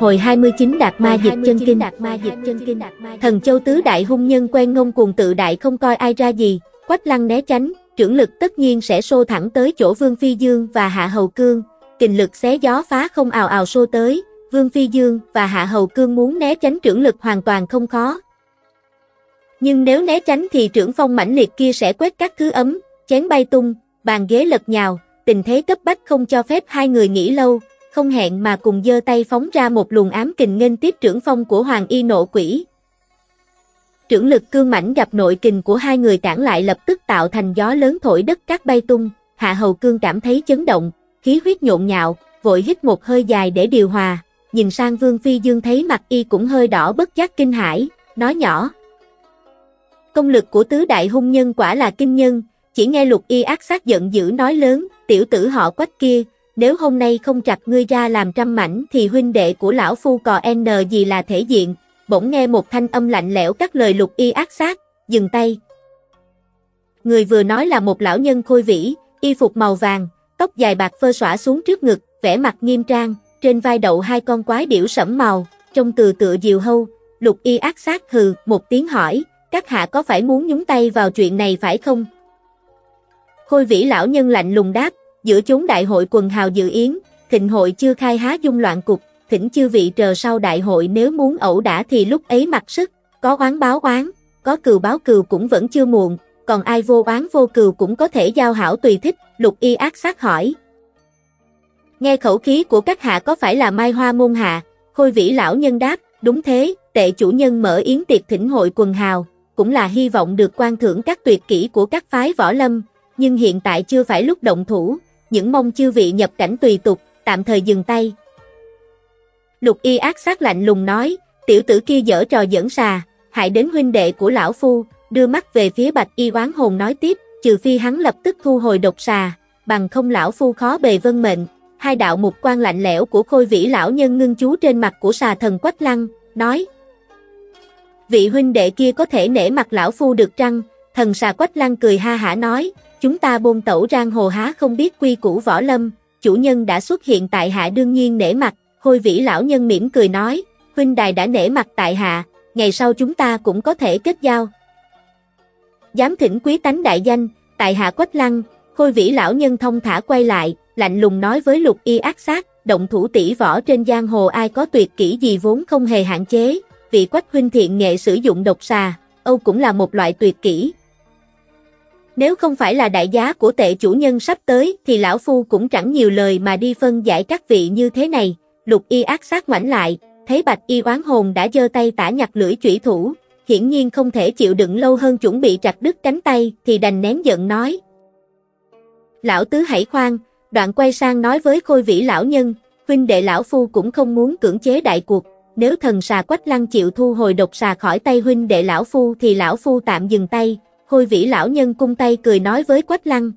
Hồi 29 Đạt Ma Diệp Chân Kinh. Đạt Ma Diệp Chân Kinh. Thần Châu Tứ Đại hung nhân quen ngông cuồng tự đại không coi ai ra gì, quách lăng né tránh, trưởng lực tất nhiên sẽ xô thẳng tới chỗ Vương Phi Dương và Hạ Hầu Cương, kình lực xé gió phá không ào ào xô tới, Vương Phi Dương và Hạ Hầu Cương muốn né tránh trưởng lực hoàn toàn không khó. Nhưng nếu né tránh thì trưởng phong mãnh liệt kia sẽ quét các thứ ấm, chén bay tung, bàn ghế lật nhào, tình thế cấp bách không cho phép hai người nghỉ lâu, không hẹn mà cùng giơ tay phóng ra một luồng ám kình nghênh tiếp trưởng phong của Hoàng Y nộ quỷ. Trưởng lực cương mãnh gặp nội kình của hai người cản lại lập tức tạo thành gió lớn thổi đất cát bay tung, Hạ Hầu Cương cảm thấy chấn động, khí huyết nhộn nhạo, vội hít một hơi dài để điều hòa, nhìn sang Vương Phi Dương thấy mặt y cũng hơi đỏ bất giác kinh hãi, nói nhỏ. Công lực của tứ đại hung nhân quả là kinh nhân, chỉ nghe lục y ác sát giận dữ nói lớn, tiểu tử họ quách kia, nếu hôm nay không chặt ngươi ra làm trăm mảnh thì huynh đệ của lão phu cò n gì là thể diện, bỗng nghe một thanh âm lạnh lẽo các lời lục y ác sát, dừng tay. Người vừa nói là một lão nhân khôi vĩ, y phục màu vàng, tóc dài bạc phơ xõa xuống trước ngực, vẻ mặt nghiêm trang, trên vai đậu hai con quái điểu sẫm màu, trông từ tựa diều hâu, lục y ác sát hừ, một tiếng hỏi, các hạ có phải muốn nhúng tay vào chuyện này phải không? Khôi vĩ lão nhân lạnh lùng đáp, giữa chúng đại hội quần hào dự yến, thịnh hội chưa khai há dung loạn cục, thỉnh chư vị chờ sau đại hội nếu muốn ẩu đả thì lúc ấy mặc sức, có oán báo oán, có cừu báo cừu cũng vẫn chưa muộn, còn ai vô oán vô cừu cũng có thể giao hảo tùy thích, lục y ác sát hỏi. Nghe khẩu khí của các hạ có phải là mai hoa môn hạ, khôi vĩ lão nhân đáp, đúng thế, tệ chủ nhân mở yến tiệc thỉnh hội quần hào, cũng là hy vọng được quan thưởng các tuyệt kỹ của các phái võ lâm, nhưng hiện tại chưa phải lúc động thủ, những mong chư vị nhập cảnh tùy tục, tạm thời dừng tay. Lục y ác sát lạnh lùng nói, tiểu tử kia dở trò dẫn xà, hại đến huynh đệ của lão phu, đưa mắt về phía bạch y oán hồn nói tiếp, trừ phi hắn lập tức thu hồi độc xà, bằng không lão phu khó bề vân mệnh. Hai đạo mục quan lạnh lẽo của khôi vĩ lão nhân ngưng chú trên mặt của xà thần quách lăng, nói. Vị huynh đệ kia có thể nể mặt lão phu được trăng, thần xà quách lăng cười ha hả nói, Chúng ta bôn tẩu rang hồ há không biết quy củ võ lâm, chủ nhân đã xuất hiện tại hạ đương nhiên nể mặt, khôi vĩ lão nhân mỉm cười nói, huynh đài đã nể mặt tại hạ, ngày sau chúng ta cũng có thể kết giao. Dám thỉnh quý tánh đại danh, tại hạ quách lăng, khôi vĩ lão nhân thông thả quay lại, lạnh lùng nói với lục y ác sát, động thủ tỷ võ trên giang hồ ai có tuyệt kỹ gì vốn không hề hạn chế, vị quách huynh thiện nghệ sử dụng độc xà, Âu cũng là một loại tuyệt kỹ, nếu không phải là đại giá của tệ chủ nhân sắp tới thì lão phu cũng chẳng nhiều lời mà đi phân giải các vị như thế này. Lục y ác sát ngoảnh lại, thấy bạch y oán hồn đã giơ tay tả nhặt lưỡi chủy thủ, hiển nhiên không thể chịu đựng lâu hơn chuẩn bị chặt đứt cánh tay thì đành nén giận nói. Lão tứ hãy khoan, đoạn quay sang nói với khôi vĩ lão nhân, huynh đệ lão phu cũng không muốn cưỡng chế đại cuộc, nếu thần xà quách lăng chịu thu hồi độc xà khỏi tay huynh đệ lão phu thì lão phu tạm dừng tay, Khôi vĩ lão nhân cung tay cười nói với Quách Lăng.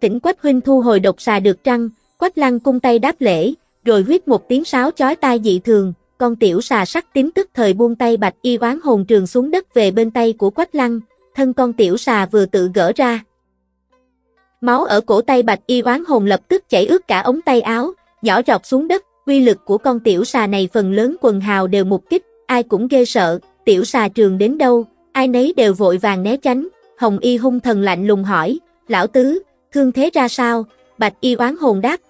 Tỉnh Quách huynh thu hồi độc xà được trăng, Quách Lăng cung tay đáp lễ, rồi huyết một tiếng sáo chói tai dị thường, con tiểu xà sắc tím tức thời buông tay bạch y oán hồn trường xuống đất về bên tay của Quách Lăng, thân con tiểu xà vừa tự gỡ ra. Máu ở cổ tay bạch y oán hồn lập tức chảy ướt cả ống tay áo, nhỏ rọc xuống đất, uy lực của con tiểu xà này phần lớn quần hào đều mục kích, ai cũng ghê sợ, tiểu xà trường đến đâu, ai nấy đều vội vàng né tránh, Hồng Y hung thần lạnh lùng hỏi, lão tứ, thương thế ra sao, bạch y oán hồn đáp.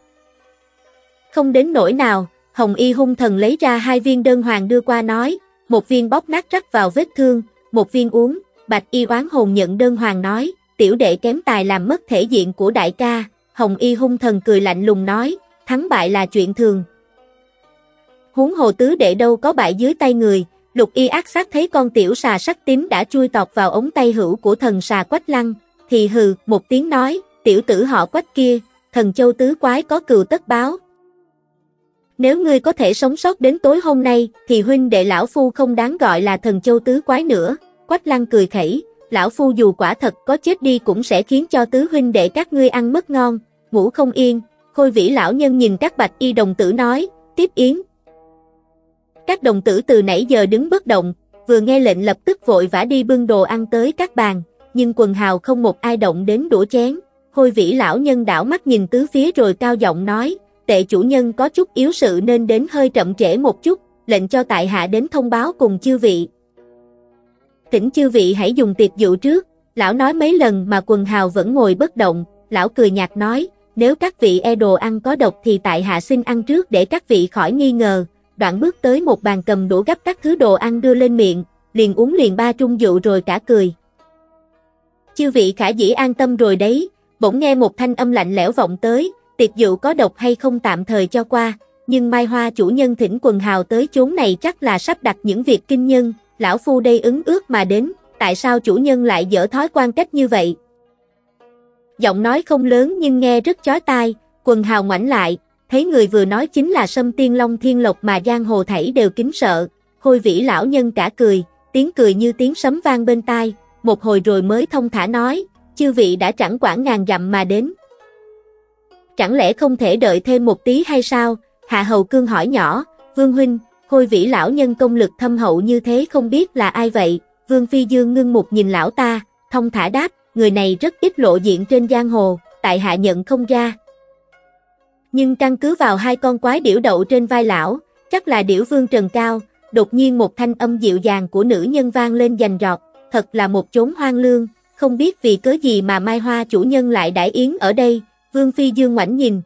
Không đến nỗi nào, hồng y hung thần lấy ra hai viên đơn hoàng đưa qua nói, một viên bóp nát rắc vào vết thương, một viên uống, bạch y oán hồn nhận đơn hoàng nói, tiểu đệ kém tài làm mất thể diện của đại ca, hồng y hung thần cười lạnh lùng nói, thắng bại là chuyện thường. Huống hồ tứ đệ đâu có bại dưới tay người, lục y ác sát thấy con tiểu xà sắc tím đã chui tọt vào ống tay hữu của thần xà quách lăng, thì hừ, một tiếng nói, tiểu tử họ quách kia, thần châu tứ quái có cừu tất báo. Nếu ngươi có thể sống sót đến tối hôm nay, thì huynh đệ lão phu không đáng gọi là thần châu tứ quái nữa. Quách lăng cười khẩy, lão phu dù quả thật có chết đi cũng sẽ khiến cho tứ huynh đệ các ngươi ăn mất ngon, ngủ không yên. Khôi vĩ lão nhân nhìn các bạch y đồng tử nói, tiếp yến. Các đồng tử từ nãy giờ đứng bất động, vừa nghe lệnh lập tức vội vã đi bưng đồ ăn tới các bàn, nhưng quần hào không một ai động đến đũa chén. hôi vĩ lão nhân đảo mắt nhìn tứ phía rồi cao giọng nói, tệ chủ nhân có chút yếu sự nên đến hơi chậm trễ một chút, lệnh cho tại hạ đến thông báo cùng chư vị. Thỉnh chư vị hãy dùng tiệc dụ trước, lão nói mấy lần mà quần hào vẫn ngồi bất động, lão cười nhạt nói, nếu các vị e đồ ăn có độc thì tại hạ xin ăn trước để các vị khỏi nghi ngờ, đoạn bước tới một bàn cầm đũa gấp các thứ đồ ăn đưa lên miệng, liền uống liền ba trung dụ rồi cả cười. Chư vị khả dĩ an tâm rồi đấy, bỗng nghe một thanh âm lạnh lẽo vọng tới, tiệc dụ có độc hay không tạm thời cho qua, nhưng Mai Hoa chủ nhân thỉnh quần hào tới chốn này chắc là sắp đặt những việc kinh nhân, lão phu đây ứng ước mà đến, tại sao chủ nhân lại dở thói quan cách như vậy? Giọng nói không lớn nhưng nghe rất chói tai, quần hào ngoảnh lại, thấy người vừa nói chính là Sâm Tiên Long Thiên Lộc mà giang hồ thảy đều kính sợ, khôi vĩ lão nhân cả cười, tiếng cười như tiếng sấm vang bên tai, một hồi rồi mới thông thả nói, chư vị đã chẳng quản ngàn dặm mà đến. Chẳng lẽ không thể đợi thêm một tí hay sao? Hạ Hầu Cương hỏi nhỏ, Vương Huynh, khôi vĩ lão nhân công lực thâm hậu như thế không biết là ai vậy? Vương Phi Dương ngưng một nhìn lão ta, thông thả đáp, người này rất ít lộ diện trên giang hồ, tại hạ nhận không ra. Nhưng căn cứ vào hai con quái điểu đậu trên vai lão, chắc là điểu vương trần cao, đột nhiên một thanh âm dịu dàng của nữ nhân vang lên dành rọt, thật là một chốn hoang lương, không biết vì cớ gì mà Mai Hoa chủ nhân lại đãi yến ở đây, Vương Phi Dương ngoảnh nhìn.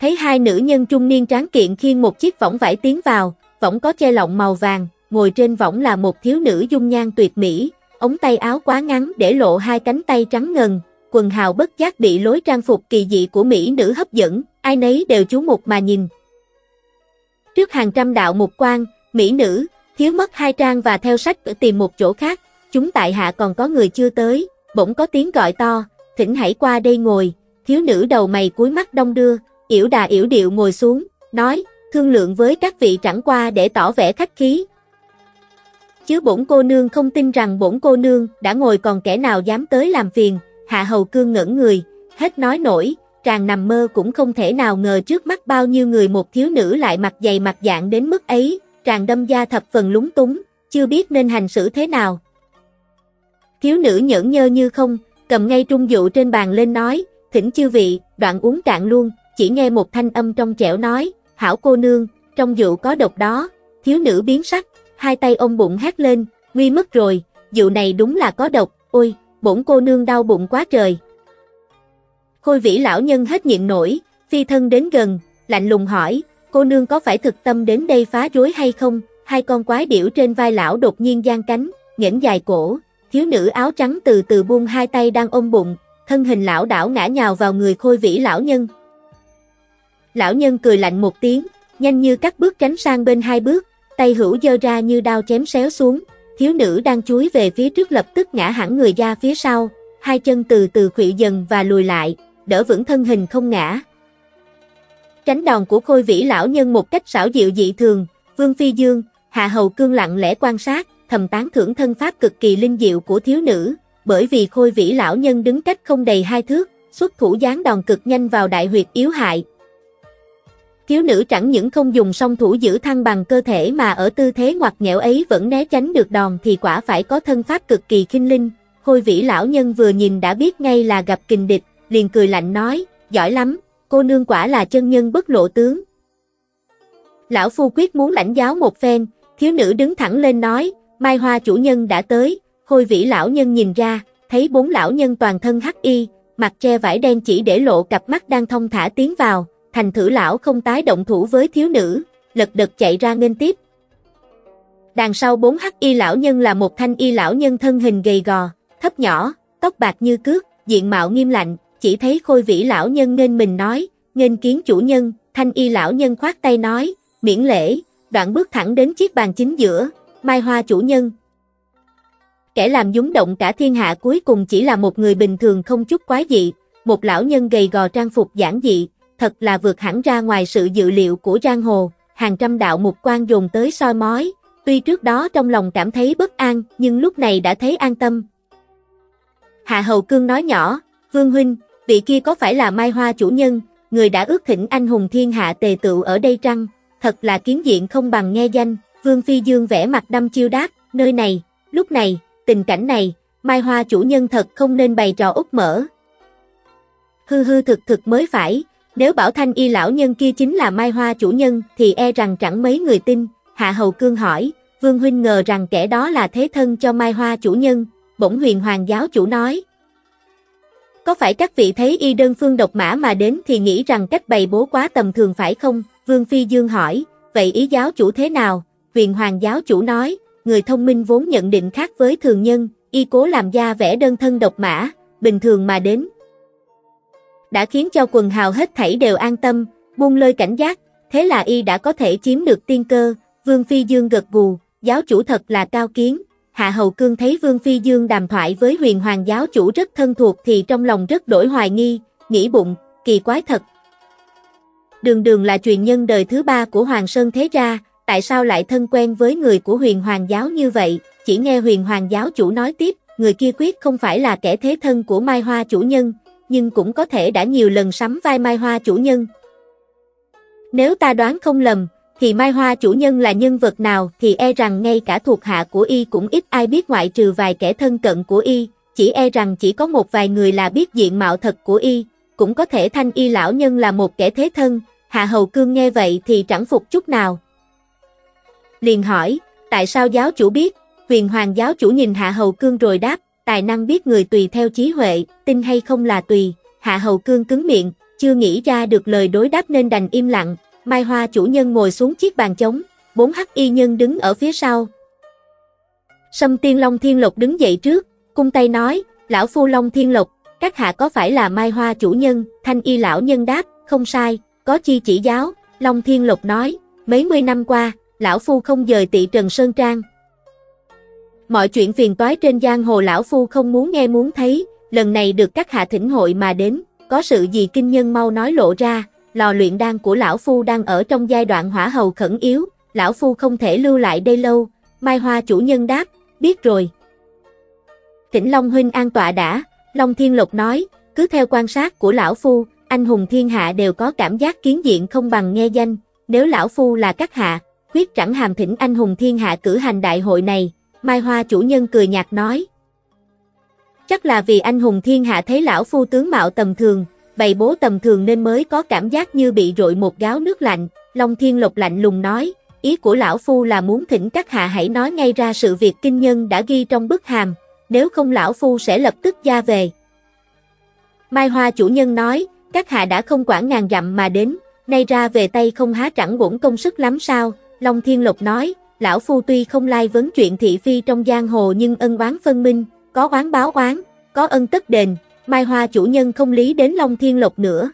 Thấy hai nữ nhân trung niên tráng kiện khiêng một chiếc võng vải tiến vào, võng có che lọng màu vàng, ngồi trên võng là một thiếu nữ dung nhan tuyệt mỹ, ống tay áo quá ngắn để lộ hai cánh tay trắng ngần, quần hào bất giác bị lối trang phục kỳ dị của mỹ nữ hấp dẫn, ai nấy đều chú mục mà nhìn. Trước hàng trăm đạo mục quan, mỹ nữ, thiếu mất hai trang và theo sách tìm một chỗ khác, chúng tại hạ còn có người chưa tới, bỗng có tiếng gọi to, thỉnh hãy qua đây ngồi, thiếu nữ đầu mày cuối mắt đông đưa, yểu đà yểu điệu ngồi xuống, nói, thương lượng với các vị chẳng qua để tỏ vẻ khách khí. Chứ bổn cô nương không tin rằng bổn cô nương đã ngồi còn kẻ nào dám tới làm phiền, hạ hầu cương ngẩn người, hết nói nổi, tràng nằm mơ cũng không thể nào ngờ trước mắt bao nhiêu người một thiếu nữ lại mặt dày mặt dạng đến mức ấy, tràng đâm ra thập phần lúng túng, chưa biết nên hành xử thế nào. Thiếu nữ nhẫn nhơ như không, cầm ngay trung dụ trên bàn lên nói, thỉnh chư vị, đoạn uống cạn luôn, chỉ nghe một thanh âm trong trẻo nói, hảo cô nương, trong dụ có độc đó, thiếu nữ biến sắc, hai tay ôm bụng hét lên, nguy mất rồi, dụ này đúng là có độc, ôi, bổn cô nương đau bụng quá trời. Khôi vĩ lão nhân hết nhịn nổi, phi thân đến gần, lạnh lùng hỏi, cô nương có phải thực tâm đến đây phá rối hay không? Hai con quái điểu trên vai lão đột nhiên giang cánh, nghển dài cổ, thiếu nữ áo trắng từ từ buông hai tay đang ôm bụng, thân hình lão đảo ngã nhào vào người khôi vĩ lão nhân. Lão nhân cười lạnh một tiếng, nhanh như cắt bước tránh sang bên hai bước, tay hữu dơ ra như đao chém xéo xuống, thiếu nữ đang chuối về phía trước lập tức ngã hẳn người ra phía sau, hai chân từ từ khuỵu dần và lùi lại, đỡ vững thân hình không ngã. Tránh đòn của khôi vĩ lão nhân một cách xảo diệu dị thường, Vương Phi Dương, Hạ Hầu Cương lặng lẽ quan sát, thầm tán thưởng thân pháp cực kỳ linh diệu của thiếu nữ, bởi vì khôi vĩ lão nhân đứng cách không đầy hai thước, xuất thủ giáng đòn cực nhanh vào đại huyệt yếu hại. Thiếu nữ chẳng những không dùng song thủ giữ thăng bằng cơ thể mà ở tư thế ngoặt nghẽo ấy vẫn né tránh được đòn thì quả phải có thân pháp cực kỳ kinh linh. Khôi vĩ lão nhân vừa nhìn đã biết ngay là gặp kình địch, liền cười lạnh nói, giỏi lắm, cô nương quả là chân nhân bất lộ tướng. Lão phu quyết muốn lãnh giáo một phen, thiếu nữ đứng thẳng lên nói, Mai Hoa chủ nhân đã tới, khôi vĩ lão nhân nhìn ra, thấy bốn lão nhân toàn thân hắc y, mặt che vải đen chỉ để lộ cặp mắt đang thông thả tiến vào, thành thử lão không tái động thủ với thiếu nữ, lật đật chạy ra nghênh tiếp. Đằng sau bốn hắc y lão nhân là một thanh y lão nhân thân hình gầy gò, thấp nhỏ, tóc bạc như cước, diện mạo nghiêm lạnh, chỉ thấy khôi vĩ lão nhân nên mình nói, nên kiến chủ nhân, thanh y lão nhân khoát tay nói, miễn lễ, đoạn bước thẳng đến chiếc bàn chính giữa, mai hoa chủ nhân. Kẻ làm dúng động cả thiên hạ cuối cùng chỉ là một người bình thường không chút quái dị, một lão nhân gầy gò trang phục giản dị, thật là vượt hẳn ra ngoài sự dự liệu của Giang Hồ, hàng trăm đạo mục quan dùng tới soi mói, tuy trước đó trong lòng cảm thấy bất an, nhưng lúc này đã thấy an tâm. Hạ Hầu Cương nói nhỏ, Vương Huynh, vị kia có phải là Mai Hoa chủ nhân, người đã ước thỉnh anh hùng thiên hạ tề tựu ở đây trăng, thật là kiến diện không bằng nghe danh, Vương Phi Dương vẽ mặt đâm chiêu đáp, nơi này, lúc này, tình cảnh này, Mai Hoa chủ nhân thật không nên bày trò út mở. Hư hư thực thực mới phải, nếu bảo thanh y lão nhân kia chính là Mai Hoa chủ nhân thì e rằng chẳng mấy người tin, Hạ Hầu Cương hỏi, Vương Huynh ngờ rằng kẻ đó là thế thân cho Mai Hoa chủ nhân, bổng huyền hoàng giáo chủ nói. Có phải các vị thấy y đơn phương độc mã mà đến thì nghĩ rằng cách bày bố quá tầm thường phải không? Vương Phi Dương hỏi, vậy ý giáo chủ thế nào? Huyền hoàng giáo chủ nói, người thông minh vốn nhận định khác với thường nhân, y cố làm ra vẻ đơn thân độc mã, bình thường mà đến. Đã khiến cho quần hào hết thảy đều an tâm, buông lơi cảnh giác, thế là y đã có thể chiếm được tiên cơ, Vương Phi Dương gật gù, giáo chủ thật là cao kiến. Hạ Hầu Cương thấy Vương Phi Dương đàm thoại với huyền hoàng giáo chủ rất thân thuộc thì trong lòng rất đổi hoài nghi, nghĩ bụng, kỳ quái thật. Đường đường là truyền nhân đời thứ ba của Hoàng Sơn Thế gia tại sao lại thân quen với người của huyền hoàng giáo như vậy, chỉ nghe huyền hoàng giáo chủ nói tiếp, người kia quyết không phải là kẻ thế thân của Mai Hoa chủ nhân, nhưng cũng có thể đã nhiều lần sắm vai Mai Hoa chủ nhân. Nếu ta đoán không lầm, thì Mai Hoa chủ nhân là nhân vật nào thì e rằng ngay cả thuộc hạ của y cũng ít ai biết ngoại trừ vài kẻ thân cận của y, chỉ e rằng chỉ có một vài người là biết diện mạo thật của y, cũng có thể thanh y lão nhân là một kẻ thế thân, Hạ Hầu Cương nghe vậy thì chẳng phục chút nào. Liền hỏi, tại sao giáo chủ biết, huyền hoàng giáo chủ nhìn Hạ Hầu Cương rồi đáp, tài năng biết người tùy theo trí huệ, tin hay không là tùy, Hạ Hầu Cương cứng miệng, chưa nghĩ ra được lời đối đáp nên đành im lặng, Mai Hoa chủ nhân ngồi xuống chiếc bàn trống, bốn hắc y nhân đứng ở phía sau. Sâm Tiên Long Thiên Lộc đứng dậy trước, cung tay nói, lão phu Long Thiên Lộc, các hạ có phải là Mai Hoa chủ nhân, thanh y lão nhân đáp, không sai, có chi chỉ giáo, Long Thiên Lộc nói, mấy mươi năm qua, lão phu không dời tị Trần Sơn Trang. Mọi chuyện phiền toái trên giang hồ lão phu không muốn nghe muốn thấy, lần này được các hạ thỉnh hội mà đến, có sự gì kinh nhân mau nói lộ ra, lò luyện đan của lão phu đang ở trong giai đoạn hỏa hầu khẩn yếu, lão phu không thể lưu lại đây lâu, Mai Hoa chủ nhân đáp, biết rồi. Thỉnh Long huynh an tọa đã, Long Thiên Lộc nói, cứ theo quan sát của lão phu, anh hùng thiên hạ đều có cảm giác kiến diện không bằng nghe danh, nếu lão phu là các hạ, quyết chẳng hàm thỉnh anh hùng thiên hạ cử hành đại hội này, Mai Hoa chủ nhân cười nhạt nói. Chắc là vì anh hùng thiên hạ thấy lão phu tướng mạo tầm thường, bày bố tầm thường nên mới có cảm giác như bị rội một gáo nước lạnh, Long Thiên Lộc lạnh lùng nói, ý của lão phu là muốn thỉnh các hạ hãy nói ngay ra sự việc kinh nhân đã ghi trong bức hàm, nếu không lão phu sẽ lập tức ra về. Mai Hoa chủ nhân nói, các hạ đã không quản ngàn dặm mà đến, nay ra về tay không há chẳng bổn công sức lắm sao, Long Thiên Lộc nói, lão phu tuy không lai vấn chuyện thị phi trong giang hồ nhưng ân oán phân minh, có oán báo oán, có ân tất đền, Mai Hoa chủ nhân không lý đến Long Thiên Lộc nữa.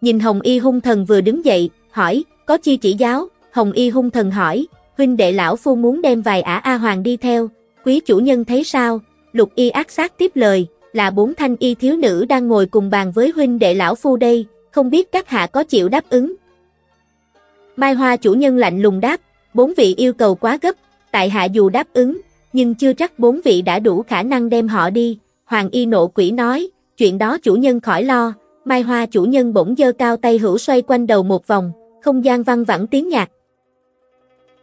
Nhìn Hồng Y hung thần vừa đứng dậy, hỏi, có chi chỉ giáo, Hồng Y hung thần hỏi, huynh đệ lão phu muốn đem vài ả A Hoàng đi theo, quý chủ nhân thấy sao, lục y ác sát tiếp lời, là bốn thanh y thiếu nữ đang ngồi cùng bàn với huynh đệ lão phu đây, không biết các hạ có chịu đáp ứng. Mai Hoa chủ nhân lạnh lùng đáp, bốn vị yêu cầu quá gấp, tại hạ dù đáp ứng, nhưng chưa chắc bốn vị đã đủ khả năng đem họ đi, Hoàng y nộ quỷ nói, chuyện đó chủ nhân khỏi lo, Mai Hoa chủ nhân bỗng dơ cao tay hữu xoay quanh đầu một vòng, không gian văng vẳng tiếng nhạc.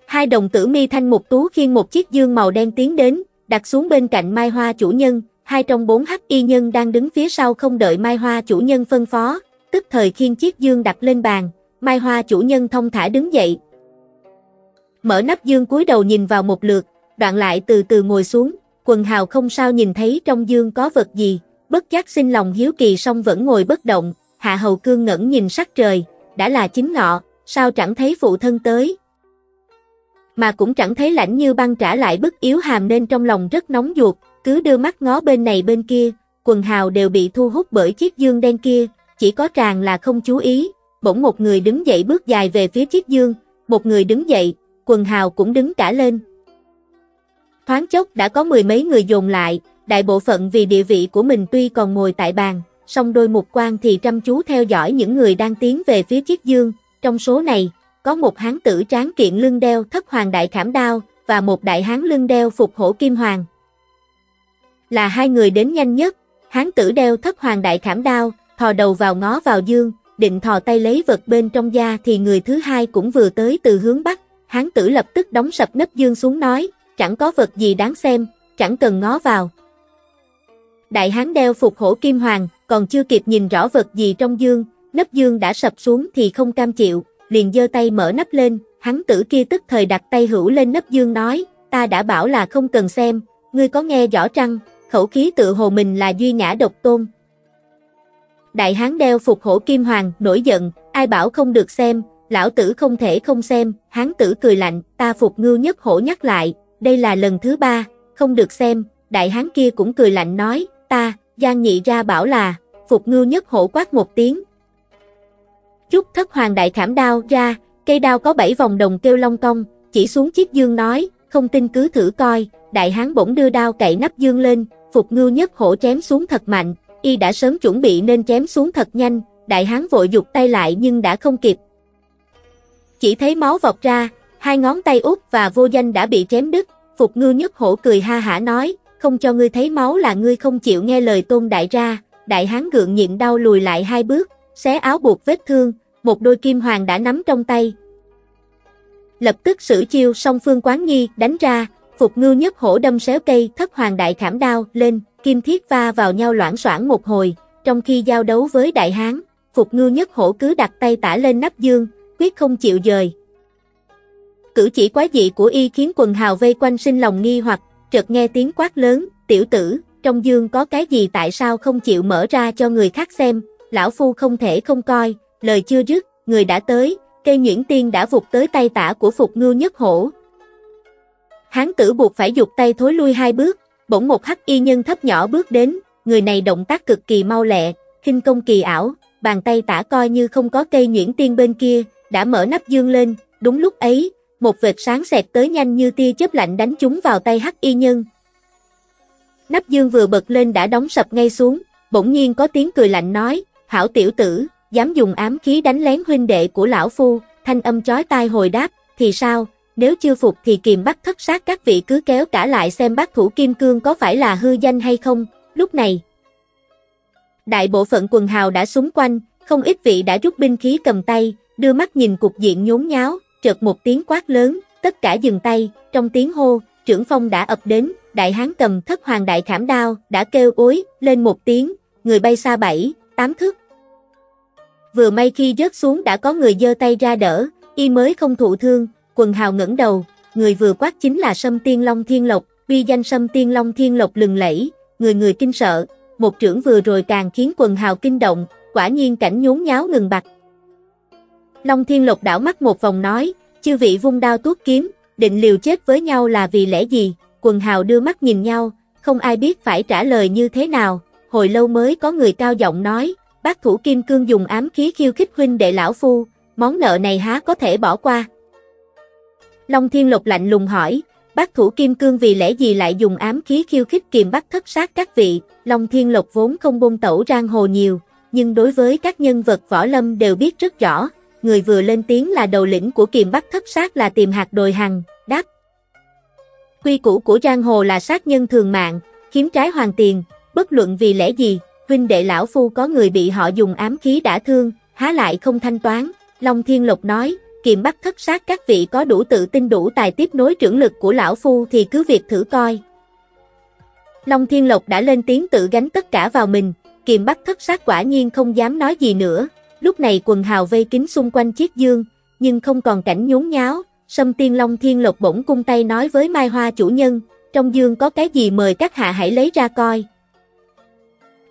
Hai đồng tử mi thanh một tú khiên một chiếc dương màu đen tiến đến, đặt xuống bên cạnh Mai Hoa chủ nhân, hai trong bốn hắc y nhân đang đứng phía sau không đợi Mai Hoa chủ nhân phân phó, tức thời khiên chiếc dương đặt lên bàn, Mai Hoa chủ nhân thông thả đứng dậy. Mở nắp dương cúi đầu nhìn vào một lượt, đoạn lại từ từ ngồi xuống, quần hào không sao nhìn thấy trong dương có vật gì, bất giác sinh lòng hiếu kỳ song vẫn ngồi bất động, hạ hầu cương ngẩn nhìn sắc trời, đã là chính ngọ, sao chẳng thấy phụ thân tới. Mà cũng chẳng thấy lạnh như băng trả lại bức yếu hàm nên trong lòng rất nóng ruột, cứ đưa mắt ngó bên này bên kia, quần hào đều bị thu hút bởi chiếc dương đen kia, chỉ có tràng là không chú ý, bỗng một người đứng dậy bước dài về phía chiếc dương, một người đứng dậy, quần hào cũng đứng cả lên. Thoáng chốc đã có mười mấy người dồn lại, đại bộ phận vì địa vị của mình tuy còn ngồi tại bàn, song đôi mục quan thì chăm chú theo dõi những người đang tiến về phía chiếc dương, trong số này, có một hán tử tráng kiện lưng đeo thất hoàng đại khảm đao, và một đại hán lưng đeo phục hổ kim hoàng. Là hai người đến nhanh nhất, hán tử đeo thất hoàng đại khảm đao, thò đầu vào ngó vào dương, định thò tay lấy vật bên trong da thì người thứ hai cũng vừa tới từ hướng bắc, hán tử lập tức đóng sập nắp dương xuống nói, chẳng có vật gì đáng xem, chẳng cần ngó vào. Đại hán đeo phục hổ kim hoàng, còn chưa kịp nhìn rõ vật gì trong dương, nắp dương đã sập xuống thì không cam chịu, liền giơ tay mở nắp lên, hắn tử kia tức thời đặt tay hữu lên nắp dương nói, ta đã bảo là không cần xem, ngươi có nghe rõ trăng, khẩu khí tự hồ mình là duy nhã độc tôn. Đại hán đeo phục hổ kim hoàng, nổi giận, ai bảo không được xem, lão tử không thể không xem, hán tử cười lạnh, ta phục ngưu nhất hổ nhắc lại, đây là lần thứ ba, không được xem, đại hán kia cũng cười lạnh nói, ta, Giang nhị ra bảo là, phục ngưu nhất hổ quát một tiếng. Trúc thất hoàng đại khảm đao ra, cây đao có bảy vòng đồng kêu long cong, chỉ xuống chiếc dương nói, không tin cứ thử coi, đại hán bỗng đưa đao cậy nắp dương lên, phục ngưu nhất hổ chém xuống thật mạnh, y đã sớm chuẩn bị nên chém xuống thật nhanh, đại hán vội dục tay lại nhưng đã không kịp. Chỉ thấy máu vọt ra, hai ngón tay út và vô danh đã bị chém đứt, phục ngư nhất hổ cười ha hả nói, không cho ngươi thấy máu là ngươi không chịu nghe lời tôn đại ra, đại hán gượng nhịn đau lùi lại hai bước, xé áo buộc vết thương, một đôi kim hoàng đã nắm trong tay. Lập tức sử chiêu song phương quán nhi đánh ra, phục ngư nhất hổ đâm xéo cây thất hoàng đại khảm đao lên, kim thiết va vào nhau loãng soảng một hồi, trong khi giao đấu với đại hán, phục ngư nhất hổ cứ đặt tay tả lên nắp dương, quyết không chịu dời. Cử chỉ quá dị của y khiến quần hào vây quanh sinh lòng nghi hoặc, chợt nghe tiếng quát lớn, tiểu tử, trong dương có cái gì tại sao không chịu mở ra cho người khác xem, lão phu không thể không coi, lời chưa dứt, người đã tới, cây nhuyễn tiên đã vụt tới tay tả của phục ngưu nhất hổ. Hán tử buộc phải dục tay thối lui hai bước, bỗng một hắc y nhân thấp nhỏ bước đến, người này động tác cực kỳ mau lẹ, khinh công kỳ ảo, bàn tay tả coi như không có cây nhuyễn tiên bên kia, đã mở nắp dương lên, đúng lúc ấy, một vệt sáng xẹt tới nhanh như tia chớp lạnh đánh chúng vào tay hắc y nhân. Nắp dương vừa bật lên đã đóng sập ngay xuống, bỗng nhiên có tiếng cười lạnh nói, hảo tiểu tử, dám dùng ám khí đánh lén huynh đệ của lão phu, thanh âm chói tai hồi đáp, thì sao, nếu chưa phục thì kiềm bắt thất sát các vị cứ kéo cả lại xem bác thủ kim cương có phải là hư danh hay không, lúc này. Đại bộ phận quần hào đã súng quanh, không ít vị đã rút binh khí cầm tay, đưa mắt nhìn cục diện nhốn nháo, chợt một tiếng quát lớn, tất cả dừng tay, trong tiếng hô, trưởng phong đã ập đến, đại hán cầm thất hoàng đại khảm đao, đã kêu ối, lên một tiếng, người bay xa bảy, tám thước. Vừa may khi rớt xuống đã có người giơ tay ra đỡ, y mới không thụ thương, quần hào ngẩng đầu, người vừa quát chính là Sâm Tiên Long Thiên Lộc, bi danh Sâm Tiên Long Thiên Lộc lừng lẫy, người người kinh sợ, một trưởng vừa rồi càng khiến quần hào kinh động, quả nhiên cảnh nhốn nháo ngừng bặt. Long Thiên Lộc đảo mắt một vòng nói, chư vị vung đao tuốt kiếm, định liều chết với nhau là vì lẽ gì, quần hào đưa mắt nhìn nhau, không ai biết phải trả lời như thế nào, hồi lâu mới có người cao giọng nói, bác thủ kim cương dùng ám khí khiêu khích huynh đệ lão phu, món nợ này há có thể bỏ qua. Long Thiên Lộc lạnh lùng hỏi, bác thủ kim cương vì lẽ gì lại dùng ám khí khiêu khích kiềm bắt thất sát các vị, Long Thiên Lộc vốn không bôn tẩu rang hồ nhiều, nhưng đối với các nhân vật võ lâm đều biết rất rõ, người vừa lên tiếng là đầu lĩnh của kiềm bắt thất sát là tìm hạt đồi hằng, đáp. Quy củ của giang hồ là sát nhân thường mạng, kiếm trái hoàng tiền, bất luận vì lẽ gì, huynh đệ lão phu có người bị họ dùng ám khí đã thương, há lại không thanh toán, Long Thiên Lộc nói, kiềm bắt thất sát các vị có đủ tự tin đủ tài tiếp nối trưởng lực của lão phu thì cứ việc thử coi. Long Thiên Lộc đã lên tiếng tự gánh tất cả vào mình, kiềm bắt thất sát quả nhiên không dám nói gì nữa, lúc này quần hào vây kín xung quanh chiếc dương, nhưng không còn cảnh nhốn nháo, Sâm Tiên Long Thiên Lộc bỗng cung tay nói với Mai Hoa chủ nhân, trong dương có cái gì mời các hạ hãy lấy ra coi.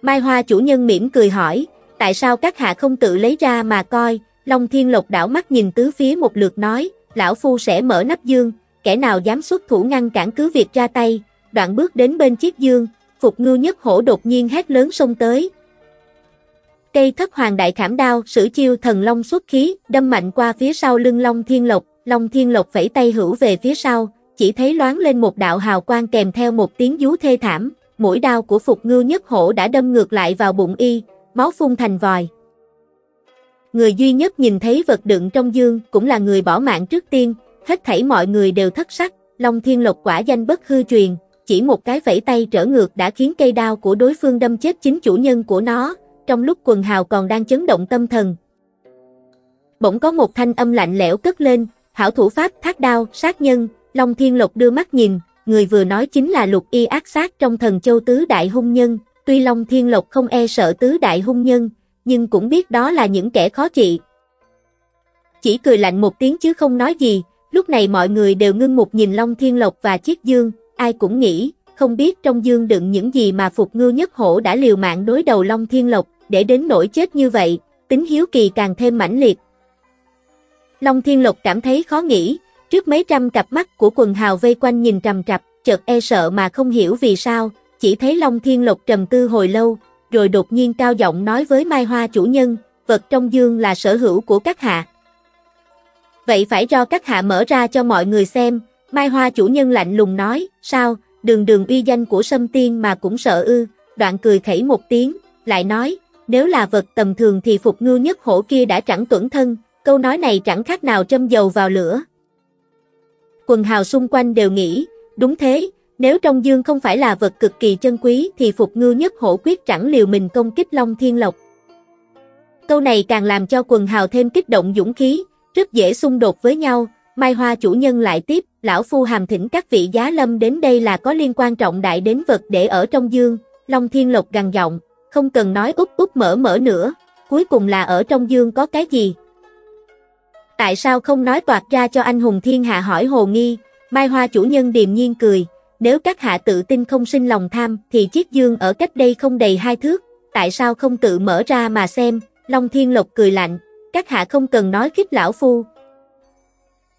Mai Hoa chủ nhân mỉm cười hỏi, tại sao các hạ không tự lấy ra mà coi, Long Thiên Lộc đảo mắt nhìn tứ phía một lượt nói, lão phu sẽ mở nắp dương, kẻ nào dám xuất thủ ngăn cản cứ việc ra tay, đoạn bước đến bên chiếc dương, Phục Ngưu Nhất Hổ đột nhiên hét lớn xông tới. Cây thất hoàng đại khảm đao, sử chiêu thần long xuất khí, đâm mạnh qua phía sau lưng Long Thiên Lộc, Long Thiên Lộc vẫy tay hữu về phía sau, chỉ thấy loáng lên một đạo hào quang kèm theo một tiếng rú thê thảm, mũi đao của Phục Ngưu Nhất Hổ đã đâm ngược lại vào bụng y, máu phun thành vòi. Người duy nhất nhìn thấy vật đựng trong dương cũng là người bỏ mạng trước tiên, hết thảy mọi người đều thất sắc, Long Thiên Lộc quả danh bất hư truyền, chỉ một cái vẫy tay trở ngược đã khiến cây đao của đối phương đâm chết chính chủ nhân của nó, trong lúc quần hào còn đang chấn động tâm thần. Bỗng có một thanh âm lạnh lẽo cất lên, hảo thủ pháp thác đao, sát nhân, Long Thiên Lộc đưa mắt nhìn, người vừa nói chính là lục y ác sát trong thần châu tứ đại hung nhân, tuy Long Thiên Lộc không e sợ tứ đại hung nhân, nhưng cũng biết đó là những kẻ khó trị. Chỉ cười lạnh một tiếng chứ không nói gì, lúc này mọi người đều ngưng một nhìn Long Thiên Lộc và chiếc Dương, ai cũng nghĩ, không biết trong dương đựng những gì mà Phục ngư Nhất Hổ đã liều mạng đối đầu Long Thiên Lộc, để đến nỗi chết như vậy, tính hiếu kỳ càng thêm mãnh liệt. Long Thiên Lộc cảm thấy khó nghĩ, trước mấy trăm cặp mắt của quần hào vây quanh nhìn trầm trập, chợt e sợ mà không hiểu vì sao, chỉ thấy Long Thiên Lộc trầm tư hồi lâu, rồi đột nhiên cao giọng nói với Mai Hoa chủ nhân, vật trong dương là sở hữu của các hạ. Vậy phải cho các hạ mở ra cho mọi người xem, Mai Hoa chủ nhân lạnh lùng nói, sao, đường đường uy danh của sâm tiên mà cũng sợ ư, đoạn cười khẩy một tiếng, lại nói, nếu là vật tầm thường thì phục ngưu nhất hổ kia đã chẳng tuẩn thân, câu nói này chẳng khác nào châm dầu vào lửa. Quần hào xung quanh đều nghĩ, đúng thế, nếu trong dương không phải là vật cực kỳ chân quý thì phục ngưu nhất hổ quyết chẳng liều mình công kích Long Thiên Lộc. Câu này càng làm cho quần hào thêm kích động dũng khí, rất dễ xung đột với nhau, Mai Hoa chủ nhân lại tiếp, lão phu hàm thỉnh các vị giá lâm đến đây là có liên quan trọng đại đến vật để ở trong dương, Long Thiên Lộc gằn giọng, không cần nói úp úp mở mở nữa, cuối cùng là ở trong dương có cái gì? Tại sao không nói toạt ra cho anh hùng thiên hạ hỏi hồ nghi, Mai Hoa chủ nhân điềm nhiên cười, nếu các hạ tự tin không sinh lòng tham thì chiếc dương ở cách đây không đầy hai thước, tại sao không tự mở ra mà xem, Long Thiên Lộc cười lạnh, các hạ không cần nói khích lão phu,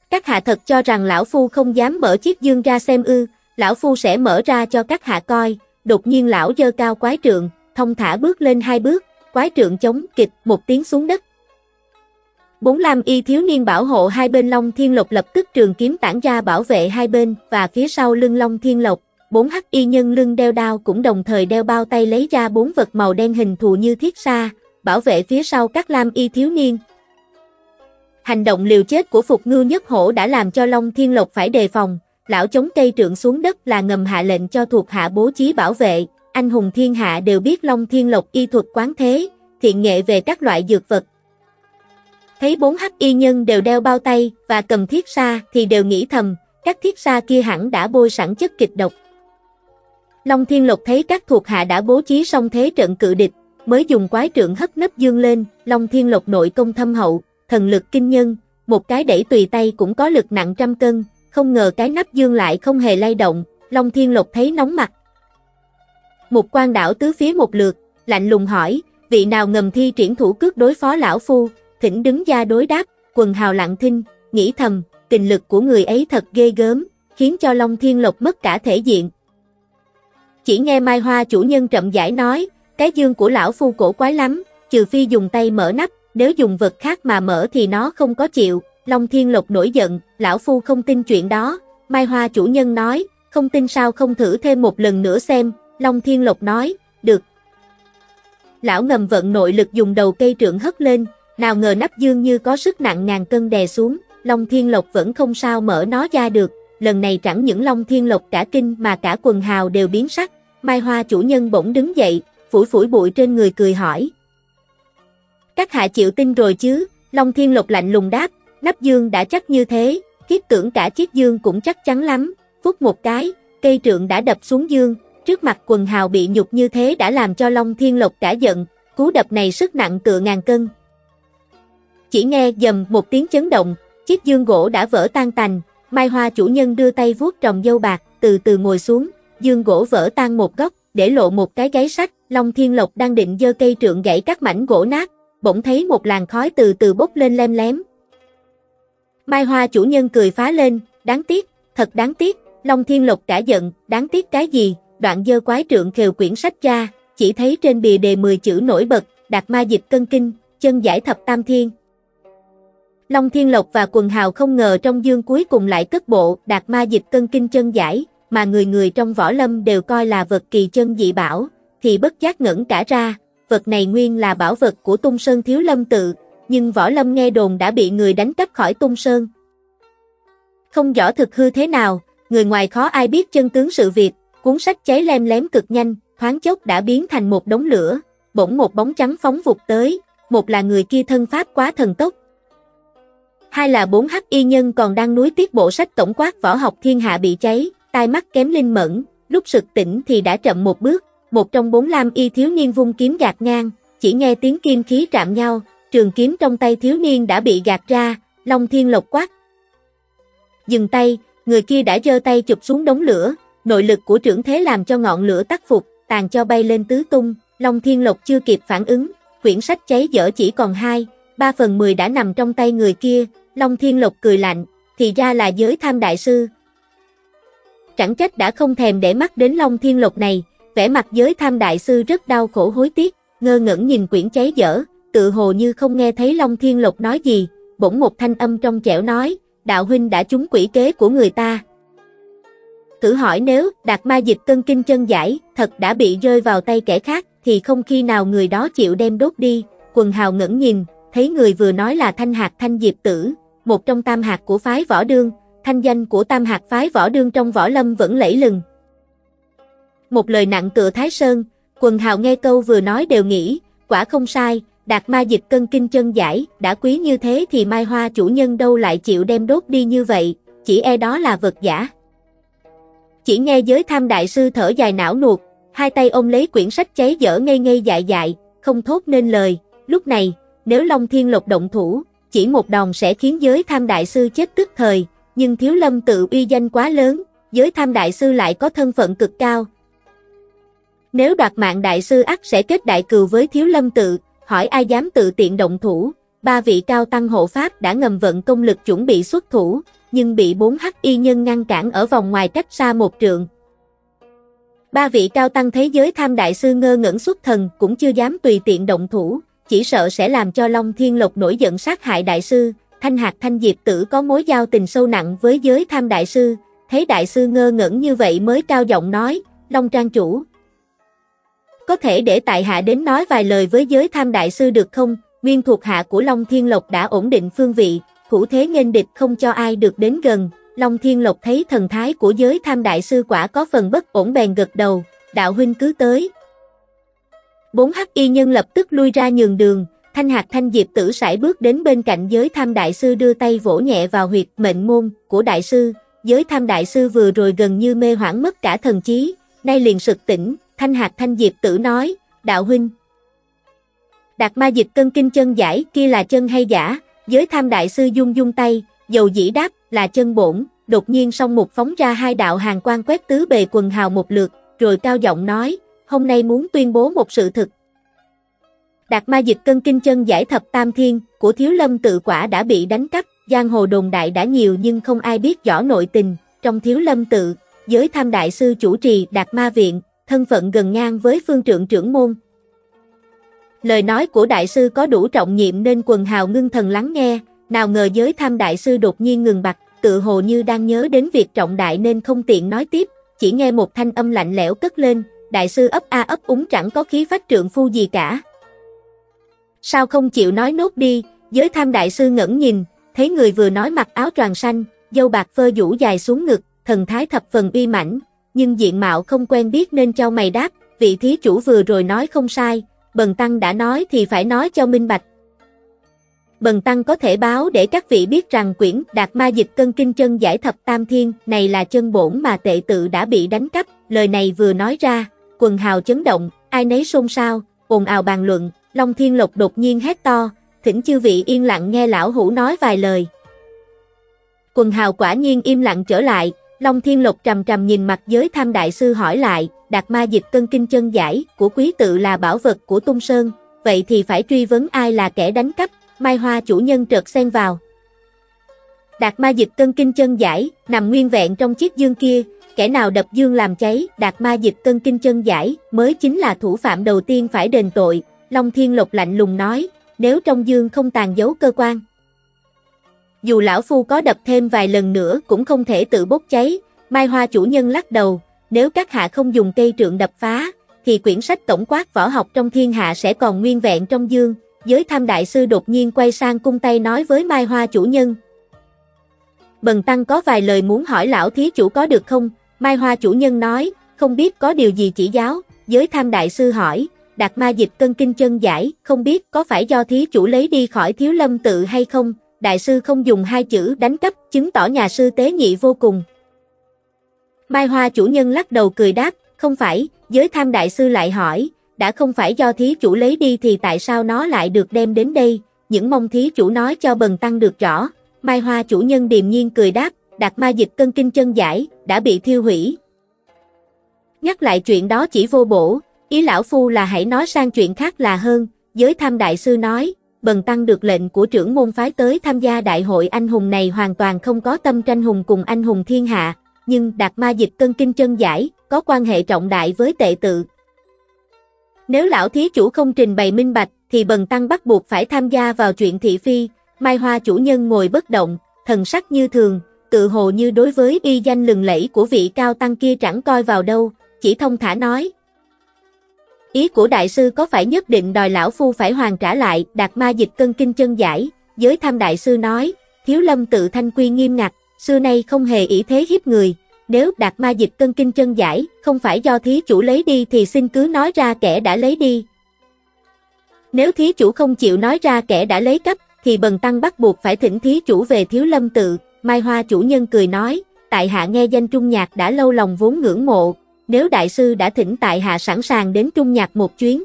các hạ thật cho rằng lão phu không dám mở chiếc dương ra xem ư, lão phu sẽ mở ra cho các hạ coi, đột nhiên lão dơ cao quái trượng, thông thả bước lên hai bước, quái trượng chống kịch một tiếng xuống đất. Bốn lam y thiếu niên bảo hộ hai bên Long Thiên Lộc lập tức trường kiếm tản ra bảo vệ hai bên và phía sau lưng Long Thiên Lộc, bốn hắc y nhân lưng đeo đao cũng đồng thời đeo bao tay lấy ra bốn vật màu đen hình thù như thiết sa, bảo vệ phía sau các lam y thiếu niên, Hành động liều chết của Phục Ngưu Nhất Hổ đã làm cho Long Thiên Lộc phải đề phòng, lão chống cây trượng xuống đất là ngầm hạ lệnh cho thuộc hạ bố trí bảo vệ, anh hùng thiên hạ đều biết Long Thiên Lộc y thuật quán thế, thiện nghệ về các loại dược vật. Thấy bốn hắc y nhân đều đeo bao tay và cầm thiết sa thì đều nghĩ thầm, các thiết sa kia hẳn đã bôi sẵn chất kịch độc. Long Thiên Lộc thấy các thuộc hạ đã bố trí xong thế trận cự địch, mới dùng quái trượng hất nấp dương lên, Long Thiên Lộc nội công thâm hậu, thần lực kinh nhân, một cái đẩy tùy tay cũng có lực nặng trăm cân, không ngờ cái nắp dương lại không hề lay động, Long Thiên Lộc thấy nóng mặt. Một quan đảo tứ phía một lượt, lạnh lùng hỏi, vị nào ngầm thi triển thủ cước đối phó lão phu, thỉnh đứng ra đối đáp, quần hào lặng thinh, nghĩ thầm, tình lực của người ấy thật ghê gớm, khiến cho Long Thiên Lộc mất cả thể diện. Chỉ nghe Mai Hoa chủ nhân chậm giải nói, cái dương của lão phu cổ quái lắm, trừ phi dùng tay mở nắp, nếu dùng vật khác mà mở thì nó không có chịu, Long Thiên Lộc nổi giận, lão phu không tin chuyện đó, Mai Hoa chủ nhân nói, không tin sao không thử thêm một lần nữa xem, Long Thiên Lộc nói, được. Lão ngầm vận nội lực dùng đầu cây trượng hất lên, nào ngờ nắp dương như có sức nặng ngàn cân đè xuống, Long Thiên Lộc vẫn không sao mở nó ra được, lần này chẳng những Long Thiên Lộc cả kinh mà cả quần hào đều biến sắc, Mai Hoa chủ nhân bỗng đứng dậy, phủi phủi bụi trên người cười hỏi, các hạ chịu tin rồi chứ, Long Thiên Lục lạnh lùng đáp, nắp dương đã chắc như thế, kiếp tưởng cả chiếc dương cũng chắc chắn lắm, phút một cái, cây trượng đã đập xuống dương, trước mặt quần hào bị nhục như thế đã làm cho Long Thiên Lộc cả giận, cú đập này sức nặng tựa ngàn cân. Chỉ nghe dầm một tiếng chấn động, chiếc dương gỗ đã vỡ tan tành, Mai Hoa chủ nhân đưa tay vuốt trồng dâu bạc, từ từ ngồi xuống, dương gỗ vỡ tan một góc, để lộ một cái gáy sắt, Long Thiên Lộc đang định giơ cây trượng gãy các mảnh gỗ nát, bỗng thấy một làn khói từ từ bốc lên lem lém. Mai Hoa chủ nhân cười phá lên, đáng tiếc, thật đáng tiếc, Long Thiên Lộc cả giận, đáng tiếc cái gì, đoạn dơ quái trượng khều quyển sách ra, chỉ thấy trên bìa đề 10 chữ nổi bật, đạt ma dịch cân kinh, chân giải thập tam thiên. Long Thiên Lộc và quần hào không ngờ trong dương cuối cùng lại cất bộ đạt ma dịch cân kinh chân giải, mà người người trong võ lâm đều coi là vật kỳ chân dị bảo, thì bất giác ngẩn cả ra, vật này nguyên là bảo vật của tung sơn thiếu lâm tự, nhưng võ lâm nghe đồn đã bị người đánh cắp khỏi tung sơn. Không rõ thực hư thế nào, người ngoài khó ai biết chân tướng sự việc, cuốn sách cháy lem lém cực nhanh, thoáng chốc đã biến thành một đống lửa, bỗng một bóng trắng phóng vụt tới, một là người kia thân pháp quá thần tốc. Hai là bốn hắc y nhân còn đang núi tiết bộ sách tổng quát võ học thiên hạ bị cháy, tai mắt kém linh mẫn, lúc sực tỉnh thì đã chậm một bước, một trong bốn lam y thiếu niên vung kiếm gạt ngang, chỉ nghe tiếng kim khí chạm nhau, trường kiếm trong tay thiếu niên đã bị gạt ra, Long Thiên Lộc quát. Dừng tay, người kia đã giơ tay chụp xuống đống lửa, nội lực của trưởng thế làm cho ngọn lửa tắt phục, tàn cho bay lên tứ tung, Long Thiên Lộc chưa kịp phản ứng, quyển sách cháy dở chỉ còn hai, ba phần mười đã nằm trong tay người kia, Long Thiên Lộc cười lạnh, thì ra là giới tham đại sư. Chẳng trách đã không thèm để mắt đến Long Thiên Lộc này, vẻ mặt giới tham đại sư rất đau khổ hối tiếc, ngơ ngẩn nhìn quyển cháy dở, tự hồ như không nghe thấy Long Thiên Lộc nói gì, bỗng một thanh âm trong trẻo nói, đạo huynh đã trúng quỷ kế của người ta. Thử hỏi nếu đạt ma dịch cân kinh chân giải, thật đã bị rơi vào tay kẻ khác, thì không khi nào người đó chịu đem đốt đi, quần hào ngẩn nhìn, thấy người vừa nói là thanh hạt thanh diệp tử, một trong tam hạt của phái võ đương, thanh danh của tam hạt phái võ đương trong võ lâm vẫn lẫy lừng. Một lời nặng tựa Thái Sơn, quần hào nghe câu vừa nói đều nghĩ, quả không sai, đạt ma dịch cân kinh chân giải, đã quý như thế thì mai hoa chủ nhân đâu lại chịu đem đốt đi như vậy, chỉ e đó là vật giả. Chỉ nghe giới tham đại sư thở dài não nuột, hai tay ôm lấy quyển sách cháy dở ngây ngây dại dại, không thốt nên lời, lúc này, nếu Long Thiên Lộc động thủ, chỉ một đòn sẽ khiến giới tham đại sư chết tức thời, nhưng thiếu lâm tự uy danh quá lớn, giới tham đại sư lại có thân phận cực cao. Nếu đoạt mạng đại sư ắt sẽ kết đại cừu với thiếu lâm tự, hỏi ai dám tự tiện động thủ, ba vị cao tăng hộ pháp đã ngầm vận công lực chuẩn bị xuất thủ, nhưng bị bốn hắc y nhân ngăn cản ở vòng ngoài cách xa một trượng. Ba vị cao tăng thế giới tham đại sư ngơ ngẩn xuất thần cũng chưa dám tùy tiện động thủ, chỉ sợ sẽ làm cho Long Thiên Lộc nổi giận sát hại đại sư, Thanh Hạc Thanh Diệp Tử có mối giao tình sâu nặng với giới tham đại sư, thấy đại sư ngơ ngẩn như vậy mới cao giọng nói, Long Trang Chủ. Có thể để tại hạ đến nói vài lời với giới tham đại sư được không, nguyên thuộc hạ của Long Thiên Lộc đã ổn định phương vị, thủ thế nghênh địch không cho ai được đến gần, Long Thiên Lộc thấy thần thái của giới tham đại sư quả có phần bất ổn bèn gật đầu, đạo huynh cứ tới, Bốn hắc y nhân lập tức lui ra nhường đường, thanh hạt thanh diệp tử sải bước đến bên cạnh giới tham đại sư đưa tay vỗ nhẹ vào huyệt mệnh môn của đại sư, giới tham đại sư vừa rồi gần như mê hoảng mất cả thần trí, nay liền sực tỉnh, thanh hạt thanh diệp tử nói, đạo huynh. Đạt ma dịch cân kinh chân giải kia là chân hay giả, giới tham đại sư dung dung tay, dầu dĩ đáp là chân bổn, đột nhiên song một phóng ra hai đạo hàng quan quét tứ bề quần hào một lượt, rồi cao giọng nói, hôm nay muốn tuyên bố một sự thực. Đạt ma dịch cân kinh chân giải thập tam thiên của thiếu lâm tự quả đã bị đánh cắp, giang hồ đồn đại đã nhiều nhưng không ai biết rõ nội tình, trong thiếu lâm tự, giới tham đại sư chủ trì đạt ma viện, thân phận gần ngang với phương trượng trưởng môn. Lời nói của đại sư có đủ trọng nhiệm nên quần hào ngưng thần lắng nghe, nào ngờ giới tham đại sư đột nhiên ngừng bặt, tự hồ như đang nhớ đến việc trọng đại nên không tiện nói tiếp, chỉ nghe một thanh âm lạnh lẽo cất lên, đại sư ấp a ấp úng chẳng có khí phách trượng phu gì cả. Sao không chịu nói nốt đi, giới tham đại sư ngẩn nhìn, thấy người vừa nói mặc áo tròn xanh, dâu bạc phơ vũ dài xuống ngực, thần thái thập phần uy mãnh, nhưng diện mạo không quen biết nên cho mày đáp, vị thí chủ vừa rồi nói không sai, Bần Tăng đã nói thì phải nói cho minh bạch. Bần Tăng có thể báo để các vị biết rằng quyển Đạt Ma Dịch Cân Kinh Chân Giải Thập Tam Thiên này là chân bổn mà tệ tự đã bị đánh cắp, lời này vừa nói ra, quần hào chấn động, ai nấy xôn xao, ồn ào bàn luận, Long Thiên Lộc đột nhiên hét to, thỉnh chư vị yên lặng nghe lão hủ nói vài lời. Quần hào quả nhiên im lặng trở lại, Long Thiên Lộc trầm trầm nhìn mặt giới tham đại sư hỏi lại, đạt ma dịch cân kinh chân giải của quý tự là bảo vật của tung sơn, vậy thì phải truy vấn ai là kẻ đánh cắp, Mai Hoa chủ nhân trợt xen vào. Đạt ma dịch cân kinh chân giải, nằm nguyên vẹn trong chiếc dương kia, kẻ nào đập dương làm cháy, đạt ma dịch cân kinh chân giải, mới chính là thủ phạm đầu tiên phải đền tội, Long Thiên Lộc lạnh lùng nói, nếu trong dương không tàn dấu cơ quan. Dù lão phu có đập thêm vài lần nữa cũng không thể tự bốc cháy, Mai Hoa chủ nhân lắc đầu, nếu các hạ không dùng cây trượng đập phá, thì quyển sách tổng quát võ học trong thiên hạ sẽ còn nguyên vẹn trong dương. Giới tham đại sư đột nhiên quay sang cung tay nói với Mai Hoa chủ nhân. Bần tăng có vài lời muốn hỏi lão thí chủ có được không? Mai Hoa chủ nhân nói, không biết có điều gì chỉ giáo. Giới tham đại sư hỏi, đạt ma dịch cân kinh chân giải, không biết có phải do thí chủ lấy đi khỏi thiếu lâm tự hay không? Đại sư không dùng hai chữ đánh cắp, chứng tỏ nhà sư tế nhị vô cùng. Mai Hoa chủ nhân lắc đầu cười đáp, không phải, giới tham đại sư lại hỏi, đã không phải do thí chủ lấy đi thì tại sao nó lại được đem đến đây, những mong thí chủ nói cho bần tăng được rõ. Mai Hoa chủ nhân điềm nhiên cười đáp, đạt ma dịch cân kinh chân giải, đã bị thiêu hủy. Nhắc lại chuyện đó chỉ vô bổ, ý lão phu là hãy nói sang chuyện khác là hơn, giới tham đại sư nói, bần tăng được lệnh của trưởng môn phái tới tham gia đại hội anh hùng này hoàn toàn không có tâm tranh hùng cùng anh hùng thiên hạ, nhưng đạt ma dịch cân kinh chân giải, có quan hệ trọng đại với tệ tự. Nếu lão thí chủ không trình bày minh bạch, thì bần tăng bắt buộc phải tham gia vào chuyện thị phi, Mai Hoa chủ nhân ngồi bất động, thần sắc như thường, tự hồ như đối với y danh lừng lẫy của vị cao tăng kia chẳng coi vào đâu, chỉ thông thả nói. Ý của đại sư có phải nhất định đòi lão phu phải hoàn trả lại, đạt ma dịch cân kinh chân giải, giới tham đại sư nói, thiếu lâm tự thanh quy nghiêm ngặt, xưa nay không hề ý thế hiếp người, nếu đạt ma dịch cân kinh chân giải, không phải do thí chủ lấy đi thì xin cứ nói ra kẻ đã lấy đi. Nếu thí chủ không chịu nói ra kẻ đã lấy cấp, thì bần tăng bắt buộc phải thỉnh thí chủ về thiếu lâm tự, Mai Hoa chủ nhân cười nói, tại hạ nghe danh trung nhạc đã lâu lòng vốn ngưỡng mộ, nếu đại sư đã thỉnh tại hạ sẵn sàng đến trung nhạc một chuyến.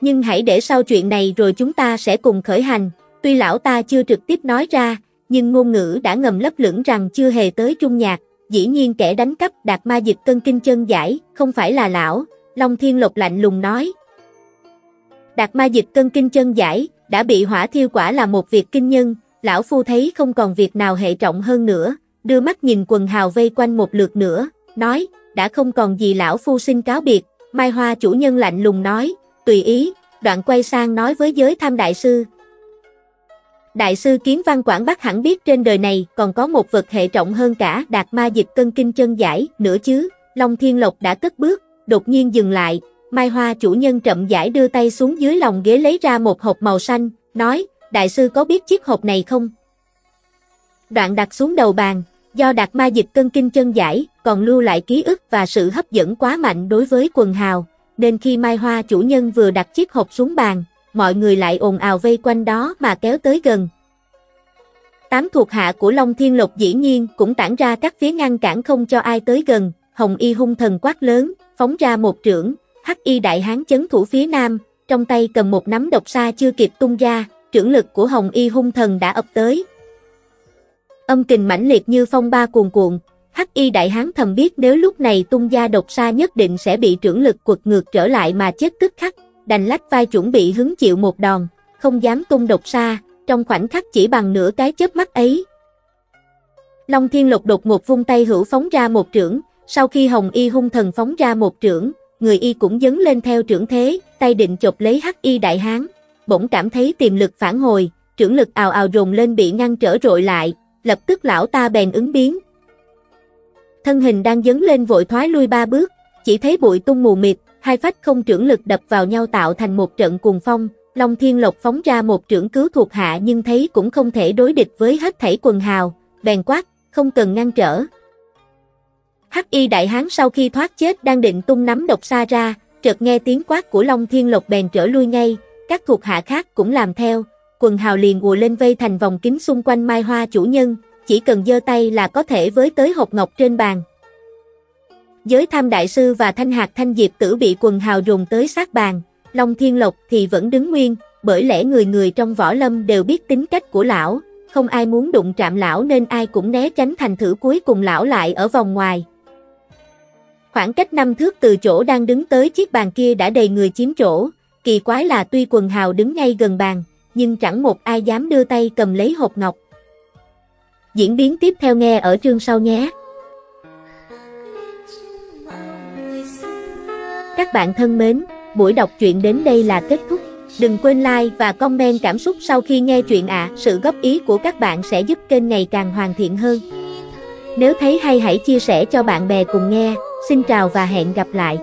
Nhưng hãy để sau chuyện này rồi chúng ta sẽ cùng khởi hành, tuy lão ta chưa trực tiếp nói ra, nhưng ngôn ngữ đã ngầm lấp lửng rằng chưa hề tới trung nhạc, dĩ nhiên kẻ đánh cắp đạt ma dịch cân kinh chân giải, không phải là lão, Long Thiên Lộc lạnh lùng nói. Đạt ma dịch cân kinh chân giải, đã bị hỏa thiêu quả là một việc kinh nhân, lão phu thấy không còn việc nào hệ trọng hơn nữa, đưa mắt nhìn quần hào vây quanh một lượt nữa, nói, đã không còn gì lão phu xin cáo biệt, Mai Hoa chủ nhân lạnh lùng nói, tùy ý, đoạn quay sang nói với giới tham đại sư, Đại sư Kiến Văn Quảng Bắc hẳn biết trên đời này còn có một vật hệ trọng hơn cả đạt ma dịch cân kinh chân giải, nữa chứ. Long Thiên Lộc đã cất bước, đột nhiên dừng lại, Mai Hoa chủ nhân chậm giải đưa tay xuống dưới lòng ghế lấy ra một hộp màu xanh, nói, đại sư có biết chiếc hộp này không? Đoạn đặt xuống đầu bàn, do đạt ma dịch cân kinh chân giải, còn lưu lại ký ức và sự hấp dẫn quá mạnh đối với quần hào, nên khi Mai Hoa chủ nhân vừa đặt chiếc hộp xuống bàn, mọi người lại ồn ào vây quanh đó mà kéo tới gần. Tám thuộc hạ của Long Thiên Lộc dĩ nhiên cũng tản ra các phía ngăn cản không cho ai tới gần, Hồng Y hung thần quát lớn, phóng ra một trưởng, Hắc Y đại hán chấn thủ phía nam, trong tay cầm một nắm độc sa chưa kịp tung ra, trưởng lực của Hồng Y hung thần đã ập tới. Âm kình mãnh liệt như phong ba cuồn cuộn, Hắc Y đại hán thầm biết nếu lúc này tung ra độc sa nhất định sẽ bị trưởng lực quật ngược trở lại mà chết tức khắc, đành lách vai chuẩn bị hứng chịu một đòn, không dám tung độc xa, trong khoảnh khắc chỉ bằng nửa cái chớp mắt ấy. Long Thiên Lục đột ngột vung tay hữu phóng ra một trưởng, sau khi Hồng Y hung thần phóng ra một trưởng, người Y cũng dấn lên theo trưởng thế, tay định chộp lấy Hắc Y đại hán, bỗng cảm thấy tiềm lực phản hồi, trưởng lực ào ào dồn lên bị ngăn trở rội lại, lập tức lão ta bèn ứng biến. Thân hình đang dấn lên vội thoái lui ba bước, chỉ thấy bụi tung mù mịt, hai phách không trưởng lực đập vào nhau tạo thành một trận cuồng phong, Long Thiên Lộc phóng ra một trưởng cứu thuộc hạ nhưng thấy cũng không thể đối địch với hết thảy quần hào, bèn quát, không cần ngăn trở. Hắc y đại hán sau khi thoát chết đang định tung nắm độc xa ra, chợt nghe tiếng quát của Long Thiên Lộc bèn trở lui ngay, các thuộc hạ khác cũng làm theo, quần hào liền ùa lên vây thành vòng kính xung quanh mai hoa chủ nhân, chỉ cần giơ tay là có thể với tới hộp ngọc trên bàn. Giới tham đại sư và thanh hạt thanh diệp tử bị quần hào dùng tới sát bàn, Long Thiên Lộc thì vẫn đứng nguyên, bởi lẽ người người trong võ lâm đều biết tính cách của lão, không ai muốn đụng chạm lão nên ai cũng né tránh thành thử cuối cùng lão lại ở vòng ngoài. Khoảng cách năm thước từ chỗ đang đứng tới chiếc bàn kia đã đầy người chiếm chỗ, kỳ quái là tuy quần hào đứng ngay gần bàn, nhưng chẳng một ai dám đưa tay cầm lấy hộp ngọc. Diễn biến tiếp theo nghe ở chương sau nhé. Các bạn thân mến, buổi đọc truyện đến đây là kết thúc. Đừng quên like và comment cảm xúc sau khi nghe truyện ạ, sự góp ý của các bạn sẽ giúp kênh ngày càng hoàn thiện hơn. Nếu thấy hay hãy chia sẻ cho bạn bè cùng nghe. Xin chào và hẹn gặp lại.